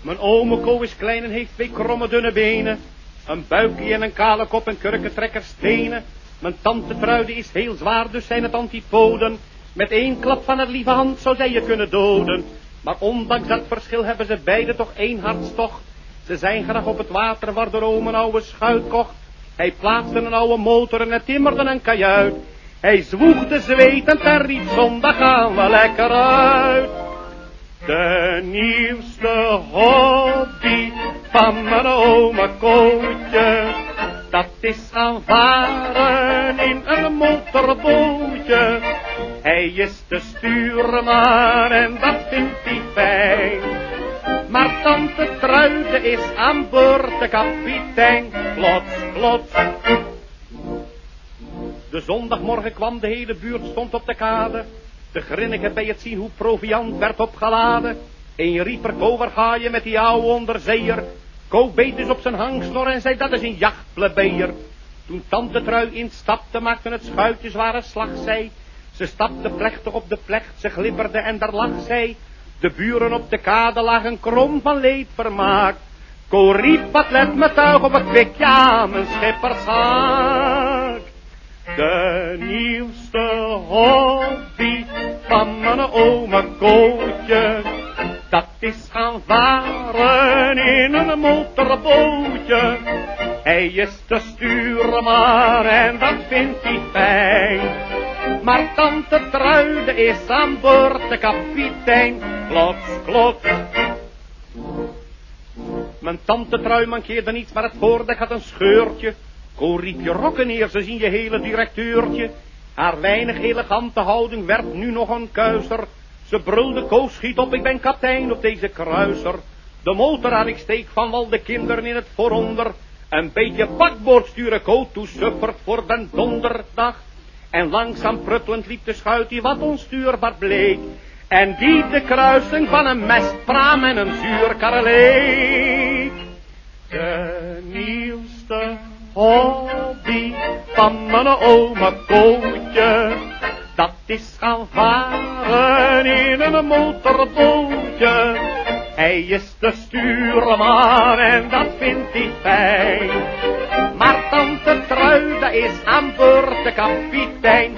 Mijn ome Ko is klein en heeft twee kromme dunne benen. Een buikje en een kale kop en kurkentrekker stenen. Mijn tante Truide is heel zwaar, dus zijn het antipoden. Met één klap van het lieve hand zou zij je kunnen doden. Maar ondanks dat verschil hebben ze beide toch één hartstocht. Ze zijn graag op het water waar de oom een oude schuit kocht. Hij plaatste een oude motor en het timmerde een kajuit. Hij zwoegde zwetend en riep zondag gaan we lekker uit. De nieuwste hobby van mijn oma Kootje, dat is gaan varen in een motorbootje. Hij is de stuurman en dat vindt hij fijn. Maar tante Truide is aan boord de kapitein. Plots, plots. De zondagmorgen kwam de hele buurt stond op de kade. De grinniken bij het zien hoe proviant werd opgeladen. Een rieper, Ko, waar ga je met die oude onderzeeër? Ko beet dus op zijn hangsnor en zei dat is een jachtplebeer. Toen tante Trui instapte, maakte het schuitje zware slag, zij. Ze stapte plechtig op de plecht, ze glipperde en daar lag zij. De buren op de kade lagen krom van leedvermaak. Ko riep, wat let me tuig op het kwikje aan mijn schippershaak. De nieuwste hobby van mijn oma Kootje, dat is gaan varen in een motorbootje. Hij is de stuurman en dat vindt hij fijn. Maar tante Truide is aan boord de kapitein. Klots, klots. Mijn tante Trui mankeerde niets, maar het voordek had een scheurtje. Ko riep je rokken neer, ze zien je hele directeurtje. Haar weinig elegante houding werd nu nog een kuiser. Ze brulde, Ko schiet op, ik ben kapitein op deze kruiser. De motor aan ik steek van wal de kinderen in het vooronder. Een beetje bakboord sturen Ko toesuffert voor den donderdag. En langzaam pruttelend liep de schuit die wat onstuurbaar bleek. En die de kruising van een mestpraam en een zuurkarreleek. De nieuwste hobby van mijn oma Kootje. Dat is gaan varen in een motorbootje. Hij is de stuurman en dat vindt hij fijn. Maar tante Truide is aan boord de kapitein